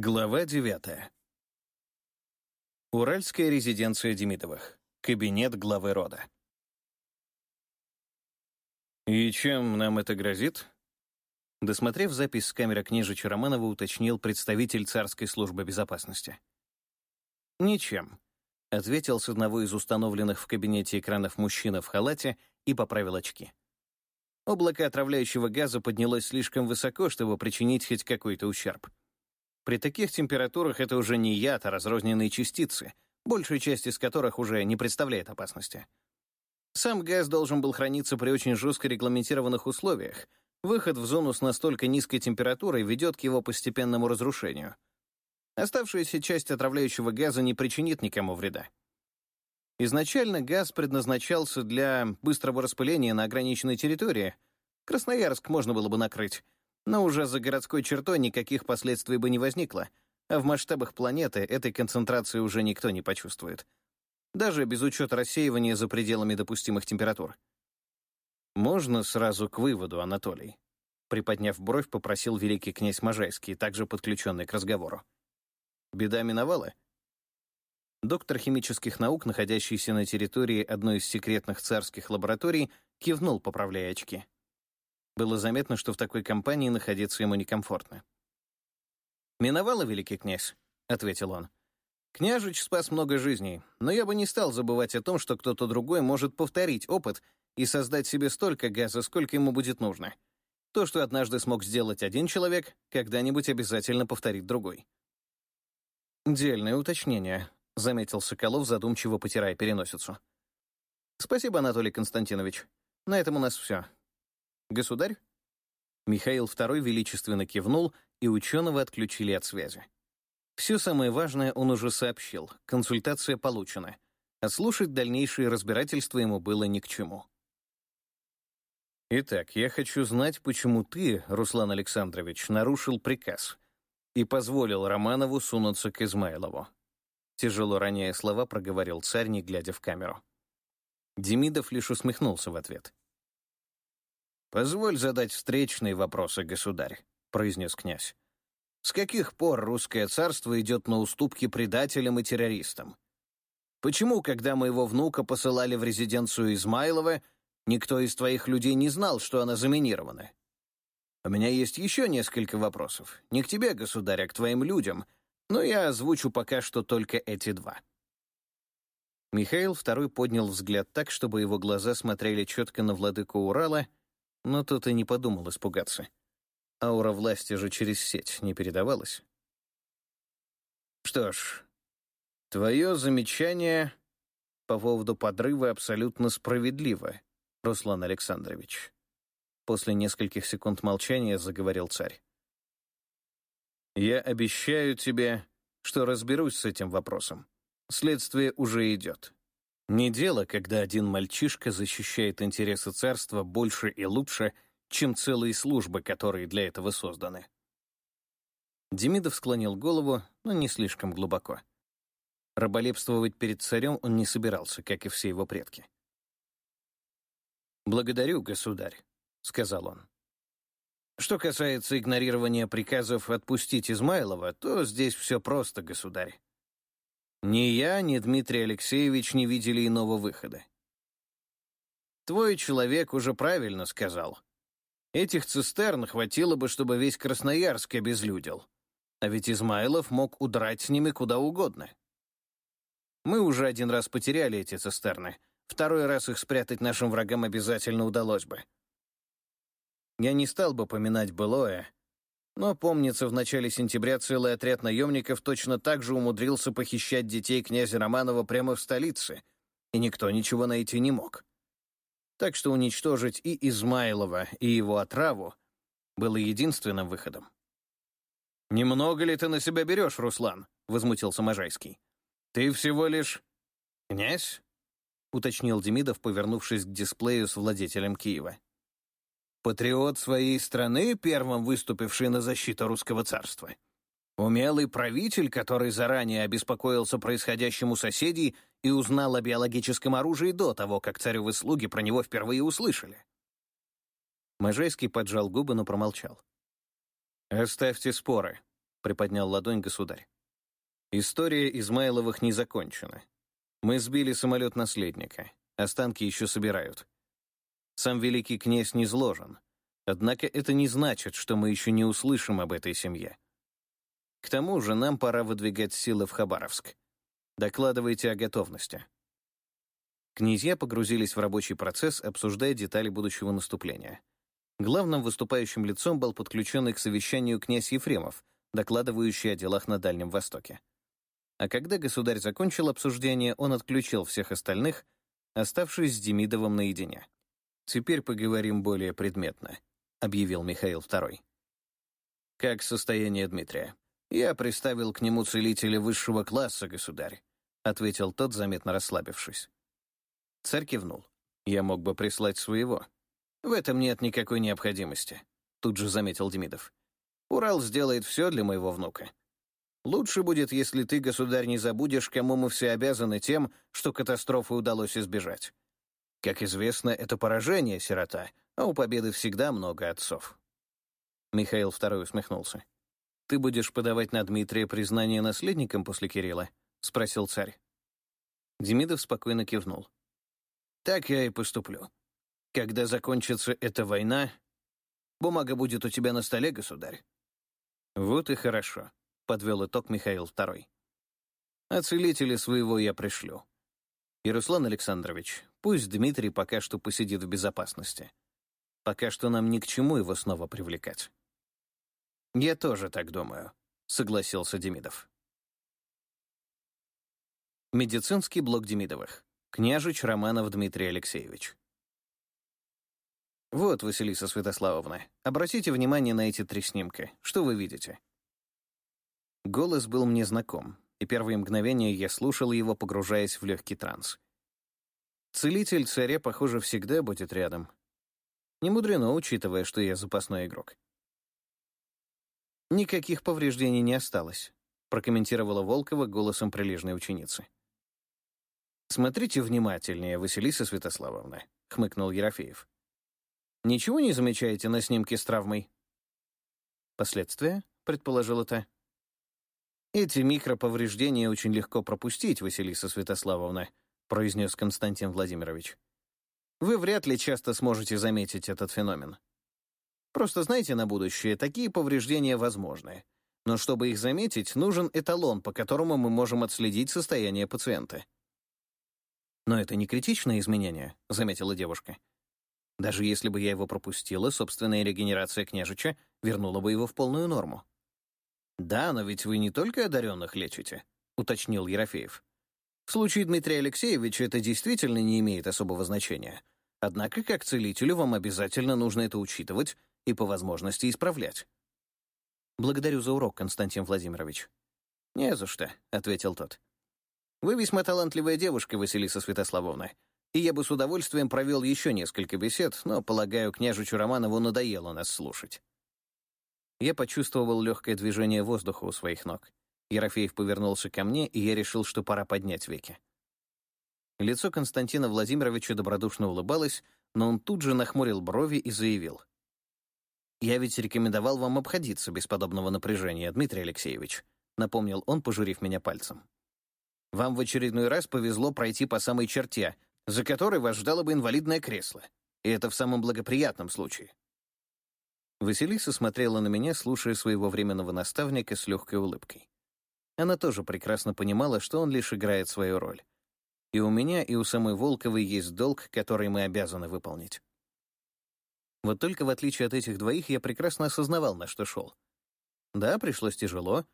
Глава девятая. Уральская резиденция Демидовых. Кабинет главы рода. «И чем нам это грозит?» Досмотрев запись с камеры княжича Романова, уточнил представитель царской службы безопасности. «Ничем», — ответил с одного из установленных в кабинете экранов мужчина в халате и поправил очки. Облако отравляющего газа поднялось слишком высоко, чтобы причинить хоть какой-то ущерб. При таких температурах это уже не яд, а разрозненные частицы, большая часть из которых уже не представляет опасности. Сам газ должен был храниться при очень жестко регламентированных условиях. Выход в зону с настолько низкой температурой ведет к его постепенному разрушению. Оставшаяся часть отравляющего газа не причинит никому вреда. Изначально газ предназначался для быстрого распыления на ограниченной территории. Красноярск можно было бы накрыть, но уже за городской чертой никаких последствий бы не возникло, а в масштабах планеты этой концентрации уже никто не почувствует. Даже без учета рассеивания за пределами допустимых температур. «Можно сразу к выводу, Анатолий?» Приподняв бровь, попросил великий князь Можайский, также подключенный к разговору. «Беда миновала?» Доктор химических наук, находящийся на территории одной из секретных царских лабораторий, кивнул, поправляя очки. Было заметно, что в такой компании находиться ему некомфортно. «Миновало, великий князь», — ответил он. «Княжич спас много жизней, но я бы не стал забывать о том, что кто-то другой может повторить опыт и создать себе столько газа, сколько ему будет нужно. То, что однажды смог сделать один человек, когда-нибудь обязательно повторит другой». «Дельное уточнение», — заметил Соколов, задумчиво потирая переносицу. «Спасибо, Анатолий Константинович. На этом у нас все. «Государь?» Михаил II величественно кивнул, и ученого отключили от связи. Все самое важное он уже сообщил, консультация получена, а слушать дальнейшие разбирательства ему было ни к чему. «Итак, я хочу знать, почему ты, Руслан Александрович, нарушил приказ и позволил Романову сунуться к Измайлову». Тяжело роняя слова, проговорил царь, не глядя в камеру. Демидов лишь усмехнулся в ответ. «Позволь задать встречные вопросы, государь», — произнес князь. «С каких пор русское царство идет на уступки предателям и террористам? Почему, когда моего внука посылали в резиденцию Измайлова, никто из твоих людей не знал, что она заминирована? У меня есть еще несколько вопросов. Не к тебе, государь, а к твоим людям, но я озвучу пока что только эти два». Михаил II поднял взгляд так, чтобы его глаза смотрели четко на владыку Урала — но тот и не подумал испугаться. Аура власти же через сеть не передавалась. Что ж, твое замечание по поводу подрыва абсолютно справедливо, Руслан Александрович. После нескольких секунд молчания заговорил царь. Я обещаю тебе, что разберусь с этим вопросом. Следствие уже идет. Не дело, когда один мальчишка защищает интересы царства больше и лучше, чем целые службы, которые для этого созданы. Демидов склонил голову, но не слишком глубоко. Раболепствовать перед царем он не собирался, как и все его предки. «Благодарю, государь», — сказал он. «Что касается игнорирования приказов отпустить Измайлова, то здесь все просто, государь. Ни я, ни Дмитрий Алексеевич не видели иного выхода. Твой человек уже правильно сказал. Этих цистерн хватило бы, чтобы весь Красноярск обезлюдил. А ведь Измайлов мог удрать с ними куда угодно. Мы уже один раз потеряли эти цистерны. Второй раз их спрятать нашим врагам обязательно удалось бы. Я не стал бы поминать былое, но, помнится, в начале сентября целый отряд наемников точно так же умудрился похищать детей князя Романова прямо в столице, и никто ничего найти не мог. Так что уничтожить и Измайлова, и его отраву было единственным выходом. «Немного ли ты на себя берешь, Руслан?» — возмутился Можайский. «Ты всего лишь... князь?» — уточнил Демидов, повернувшись к дисплею с владетелем Киева. Патриот своей страны, первым выступивший на защиту русского царства. Умелый правитель, который заранее обеспокоился происходящему соседей и узнал о биологическом оружии до того, как царевы слуги про него впервые услышали. Можайский поджал губы, но промолчал. «Оставьте споры», — приподнял ладонь государь. «История Измайловых не закончена. Мы сбили самолет наследника. Останки еще собирают. Сам великий князь не зложен. Однако это не значит, что мы еще не услышим об этой семье. К тому же нам пора выдвигать силы в Хабаровск. Докладывайте о готовности». Князья погрузились в рабочий процесс, обсуждая детали будущего наступления. Главным выступающим лицом был подключенный к совещанию князь Ефремов, докладывающий о делах на Дальнем Востоке. А когда государь закончил обсуждение, он отключил всех остальных, оставшись с Демидовым наедине. «Теперь поговорим более предметно», — объявил Михаил II. «Как состояние Дмитрия?» «Я приставил к нему целителя высшего класса, государь», — ответил тот, заметно расслабившись. Царь кивнул. «Я мог бы прислать своего». «В этом нет никакой необходимости», — тут же заметил Демидов. «Урал сделает все для моего внука. Лучше будет, если ты, государь, не забудешь, кому мы все обязаны тем, что катастрофы удалось избежать. Как известно, это поражение, сирота, а у победы всегда много отцов». Михаил II усмехнулся. «Ты будешь подавать на Дмитрия признание наследником после Кирилла?» — спросил царь. Демидов спокойно кивнул. «Так я и поступлю. Когда закончится эта война, бумага будет у тебя на столе, государь». «Вот и хорошо», — подвел итог Михаил II. «А своего я пришлю. И, Руслан Александрович, пусть Дмитрий пока что посидит в безопасности. Пока что нам ни к чему его снова привлекать». «Я тоже так думаю», — согласился Демидов. Медицинский блок Демидовых. Княжич Романов Дмитрий Алексеевич. Вот, Василиса Святославовна, обратите внимание на эти три снимка. Что вы видите? Голос был мне знаком, и первые мгновения я слушал его, погружаясь в легкий транс. Целитель царя, похоже, всегда будет рядом. Не мудрено, учитывая, что я запасной игрок. «Никаких повреждений не осталось», — прокомментировала Волкова голосом прилежной ученицы. «Смотрите внимательнее, Василиса Святославовна», — хмыкнул Ерофеев. «Ничего не замечаете на снимке с травмой?» «Последствия?» — предположила та. «Эти микроповреждения очень легко пропустить, Василиса Святославовна», — произнес Константин Владимирович. «Вы вряд ли часто сможете заметить этот феномен. Просто знайте на будущее, такие повреждения возможны. Но чтобы их заметить, нужен эталон, по которому мы можем отследить состояние пациента. «Но это не критичное изменение», — заметила девушка. «Даже если бы я его пропустила, собственная регенерация княжича вернула бы его в полную норму». «Да, но ведь вы не только одаренных лечите», — уточнил Ерофеев. «В случае Дмитрия Алексеевича это действительно не имеет особого значения. Однако, как целителю, вам обязательно нужно это учитывать и по возможности исправлять. «Благодарю за урок, Константин Владимирович». «Не за что», — ответил тот. «Вы весьма талантливая девушка, Василиса Святославовна, и я бы с удовольствием провел еще несколько бесед, но, полагаю, княжичу Романову надоело нас слушать». Я почувствовал легкое движение воздуха у своих ног. Ерофеев повернулся ко мне, и я решил, что пора поднять веки. Лицо Константина Владимировича добродушно улыбалось, но он тут же нахмурил брови и заявил. «Я ведь рекомендовал вам обходиться без подобного напряжения, Дмитрий Алексеевич», напомнил он, пожурив меня пальцем. «Вам в очередной раз повезло пройти по самой черте, за которой вас ждало бы инвалидное кресло. И это в самом благоприятном случае». Василиса смотрела на меня, слушая своего временного наставника с легкой улыбкой. Она тоже прекрасно понимала, что он лишь играет свою роль. И у меня, и у самой Волковой есть долг, который мы обязаны выполнить. Вот только в отличие от этих двоих я прекрасно осознавал, на что шел. Да, пришлось тяжело,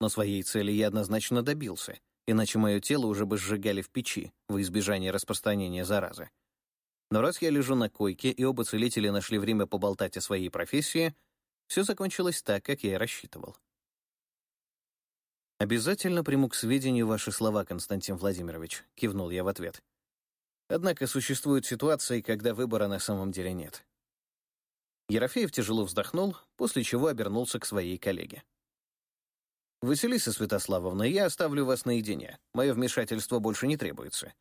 но своей цели я однозначно добился, иначе мое тело уже бы сжигали в печи во избежание распространения заразы. Но раз я лежу на койке, и оба целителя нашли время поболтать о своей профессии, все закончилось так, как я и рассчитывал. «Обязательно приму к сведению ваши слова, Константин Владимирович», — кивнул я в ответ. Однако существуют ситуации, когда выбора на самом деле нет. Ерофеев тяжело вздохнул, после чего обернулся к своей коллеге. «Василиса Святославовна, я оставлю вас наедине. Мое вмешательство больше не требуется.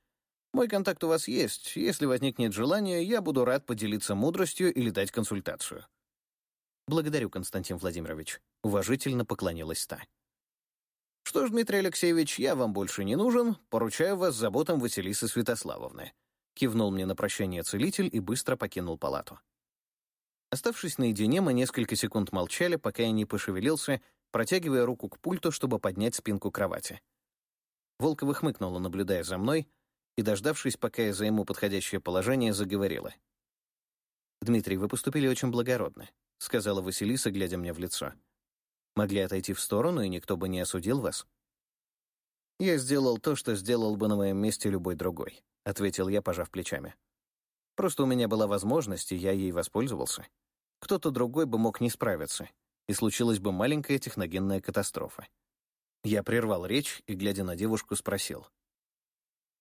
Мой контакт у вас есть. Если возникнет желание, я буду рад поделиться мудростью или дать консультацию». «Благодарю, Константин Владимирович», — уважительно поклонилась та. «Что ж, Дмитрий Алексеевич, я вам больше не нужен, поручаю вас заботам Василисы Святославовны», — кивнул мне на прощание целитель и быстро покинул палату. Оставшись наедине, мы несколько секунд молчали, пока я не пошевелился, протягивая руку к пульту, чтобы поднять спинку кровати. Волкова хмыкнула, наблюдая за мной, и, дождавшись, пока я займу подходящее положение, заговорила. «Дмитрий, вы поступили очень благородно», — сказала Василиса, глядя мне в лицо. «Могли отойти в сторону, и никто бы не осудил вас». «Я сделал то, что сделал бы на моем месте любой другой», — ответил я, пожав плечами. «Просто у меня была возможность, и я ей воспользовался. Кто-то другой бы мог не справиться, и случилась бы маленькая техногенная катастрофа». Я прервал речь и, глядя на девушку, спросил.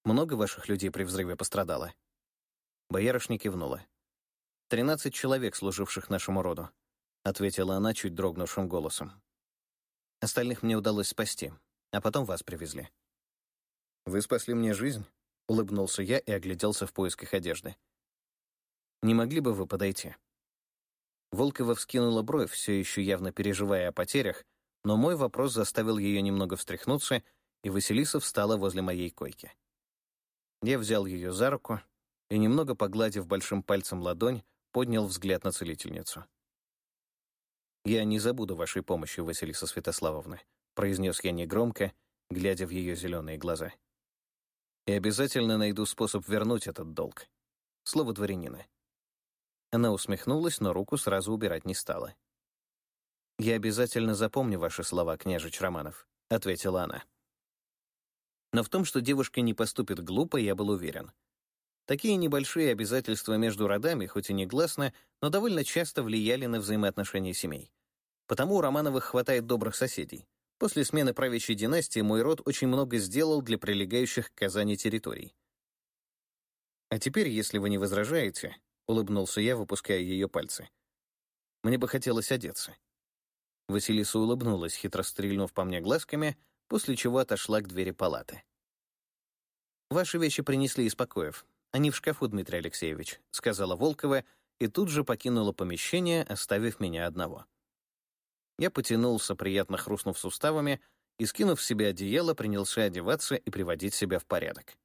«Много ваших людей при взрыве пострадало?» Боярышня кивнула. «Тринадцать человек, служивших нашему роду», — ответила она чуть дрогнувшим голосом. «Остальных мне удалось спасти, а потом вас привезли». «Вы спасли мне жизнь?» — улыбнулся я и огляделся в поисках одежды. «Не могли бы вы подойти?» Волкова вскинула бровь, все еще явно переживая о потерях, но мой вопрос заставил ее немного встряхнуться, и Василиса встала возле моей койки. Я взял ее за руку и, немного погладив большим пальцем ладонь, поднял взгляд на целительницу. «Я не забуду вашей помощи, Василиса Святославовна», произнес я негромко, глядя в ее зеленые глаза. «И обязательно найду способ вернуть этот долг. Слово дворянина». Она усмехнулась, но руку сразу убирать не стала. «Я обязательно запомню ваши слова, княжич Романов», — ответила она. Но в том, что девушка не поступит глупо, я был уверен. Такие небольшие обязательства между родами, хоть и негласно, но довольно часто влияли на взаимоотношения семей. Потому у Романовых хватает добрых соседей. После смены правящей династии мой род очень много сделал для прилегающих к Казани территорий. «А теперь, если вы не возражаете», — улыбнулся я, выпуская ее пальцы, — «мне бы хотелось одеться». Василиса улыбнулась, хитро стрельнув по мне глазками, после чего отошла к двери палаты. «Ваши вещи принесли из покоев. Они в шкафу, Дмитрий Алексеевич», — сказала Волкова и тут же покинула помещение, оставив меня одного. Я потянулся, приятно хрустнув суставами, и, скинув себе одеяло, принялся одеваться и приводить себя в порядок.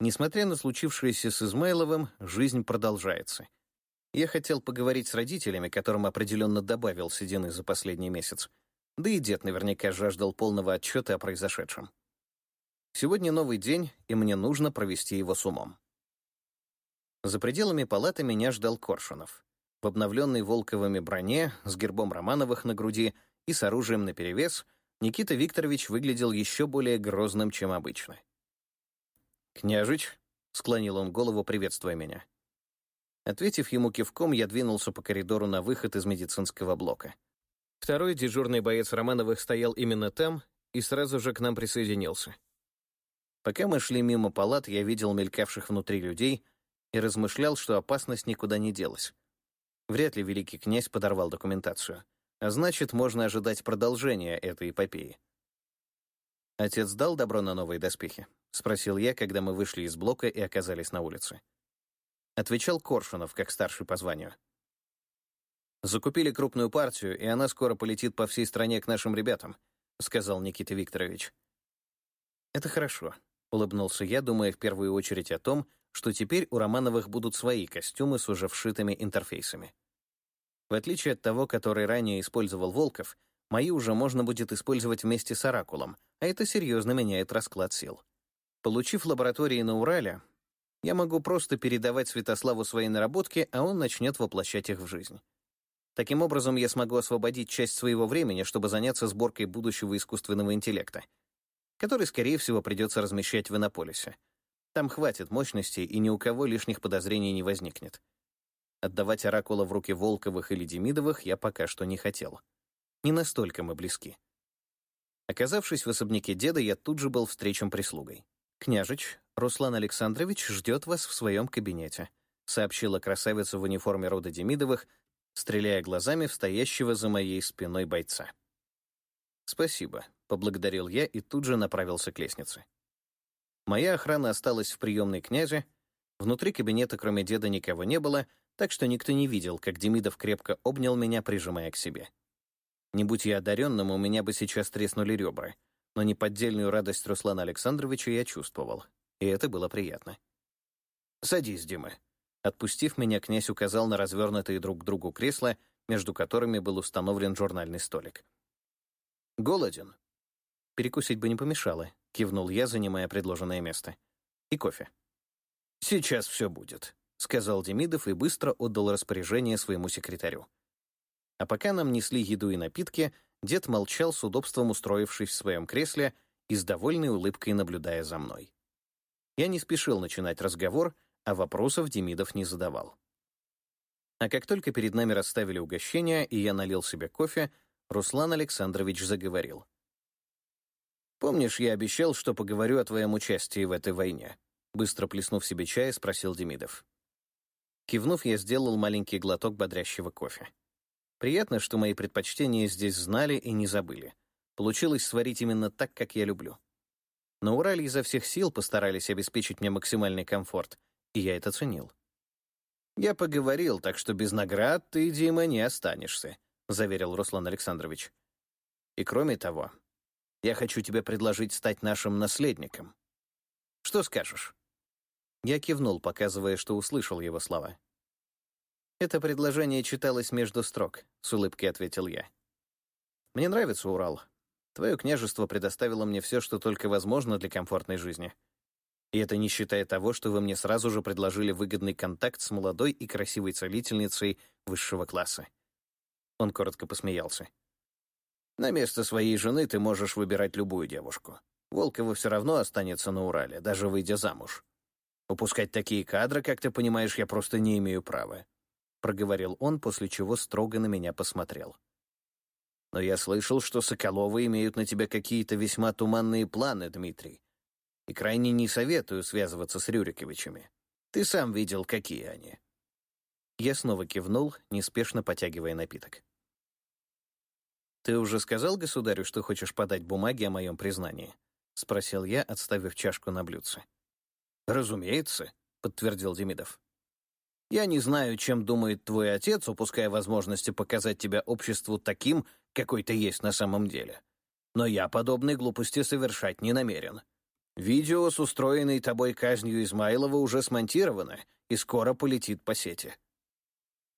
Несмотря на случившееся с Измайловым, жизнь продолжается — я хотел поговорить с родителями, которым определенно добавил седины за последний месяц. Да и дед наверняка жаждал полного отчета о произошедшем. Сегодня новый день, и мне нужно провести его с умом. За пределами палаты меня ждал Коршунов. В обновленной Волковыми броне, с гербом Романовых на груди и с оружием наперевес, Никита Викторович выглядел еще более грозным, чем обычно. «Княжич», — склонил он голову, приветствуя меня, — Ответив ему кивком, я двинулся по коридору на выход из медицинского блока. Второй дежурный боец Романовых стоял именно там и сразу же к нам присоединился. Пока мы шли мимо палат, я видел мелькавших внутри людей и размышлял, что опасность никуда не делась. Вряд ли великий князь подорвал документацию, а значит, можно ожидать продолжения этой эпопеи. «Отец дал добро на новые доспехи?» — спросил я, когда мы вышли из блока и оказались на улице. Отвечал Коршунов, как старший по званию. «Закупили крупную партию, и она скоро полетит по всей стране к нашим ребятам», — сказал Никита Викторович. «Это хорошо», — улыбнулся я, думая в первую очередь о том, что теперь у Романовых будут свои костюмы с уже вшитыми интерфейсами. В отличие от того, который ранее использовал Волков, мои уже можно будет использовать вместе с Оракулом, а это серьезно меняет расклад сил. Получив лаборатории на Урале, я могу просто передавать Святославу свои наработки, а он начнет воплощать их в жизнь. Таким образом, я смогу освободить часть своего времени, чтобы заняться сборкой будущего искусственного интеллекта, который, скорее всего, придется размещать в Иннополисе. Там хватит мощности, и ни у кого лишних подозрений не возникнет. Отдавать Оракула в руки Волковых или Демидовых я пока что не хотел. Не настолько мы близки. Оказавшись в особняке деда, я тут же был встречен прислугой. «Княжич, Руслан Александрович ждет вас в своем кабинете», сообщила красавица в униформе рода Демидовых, стреляя глазами в стоящего за моей спиной бойца. «Спасибо», — поблагодарил я и тут же направился к лестнице. Моя охрана осталась в приемной князя, внутри кабинета кроме деда никого не было, так что никто не видел, как Демидов крепко обнял меня, прижимая к себе. Не будь я одаренным, у меня бы сейчас треснули ребра, но неподдельную радость Руслана Александровича я чувствовал, и это было приятно. «Садись, Дима». Отпустив меня, князь указал на развернутые друг к другу кресла, между которыми был установлен журнальный столик. «Голоден?» «Перекусить бы не помешало», — кивнул я, занимая предложенное место. «И кофе». «Сейчас все будет», — сказал Демидов и быстро отдал распоряжение своему секретарю. А пока нам несли еду и напитки, дед молчал с удобством устроившись в своем кресле и с довольной улыбкой наблюдая за мной. Я не спешил начинать разговор, а вопросов Демидов не задавал. А как только перед нами расставили угощения, и я налил себе кофе, Руслан Александрович заговорил. «Помнишь, я обещал, что поговорю о твоем участии в этой войне?» Быстро плеснув себе чая, спросил Демидов. Кивнув, я сделал маленький глоток бодрящего кофе. Приятно, что мои предпочтения здесь знали и не забыли. Получилось сварить именно так, как я люблю. На Урале изо всех сил постарались обеспечить мне максимальный комфорт, и я это ценил. «Я поговорил, так что без наград ты, Дима, не останешься», — заверил Руслан Александрович. «И кроме того, я хочу тебе предложить стать нашим наследником. Что скажешь?» Я кивнул, показывая, что услышал его слова. «Это предложение читалось между строк», — с улыбкой ответил я. «Мне нравится Урал. Твое княжество предоставило мне все, что только возможно для комфортной жизни. И это не считая того, что вы мне сразу же предложили выгодный контакт с молодой и красивой целительницей высшего класса». Он коротко посмеялся. «На место своей жены ты можешь выбирать любую девушку. Волкова все равно останется на Урале, даже выйдя замуж. Упускать такие кадры, как ты понимаешь, я просто не имею права», — проговорил он, после чего строго на меня посмотрел. «Но я слышал, что Соколовы имеют на тебя какие-то весьма туманные планы, Дмитрий, и крайне не советую связываться с Рюриковичами. Ты сам видел, какие они». Я снова кивнул, неспешно потягивая напиток. «Ты уже сказал государю, что хочешь подать бумаги о моем признании?» — спросил я, отставив чашку на блюдце. «Разумеется», — подтвердил Демидов. «Я не знаю, чем думает твой отец, упуская возможности показать тебя обществу таким, какой ты есть на самом деле. Но я подобной глупости совершать не намерен. Видео с устроенной тобой казнью Измайлова уже смонтировано и скоро полетит по сети».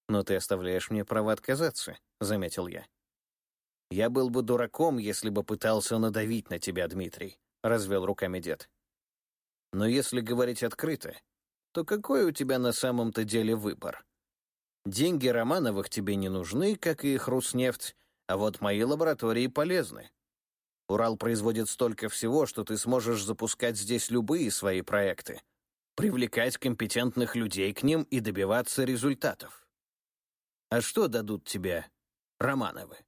«Но ты оставляешь мне право отказаться», — заметил я. «Я был бы дураком, если бы пытался надавить на тебя, Дмитрий», — развел руками дед. Но если говорить открыто, то какой у тебя на самом-то деле выбор? Деньги Романовых тебе не нужны, как и их Руснефть, а вот мои лаборатории полезны. Урал производит столько всего, что ты сможешь запускать здесь любые свои проекты, привлекать компетентных людей к ним и добиваться результатов. А что дадут тебе Романовы?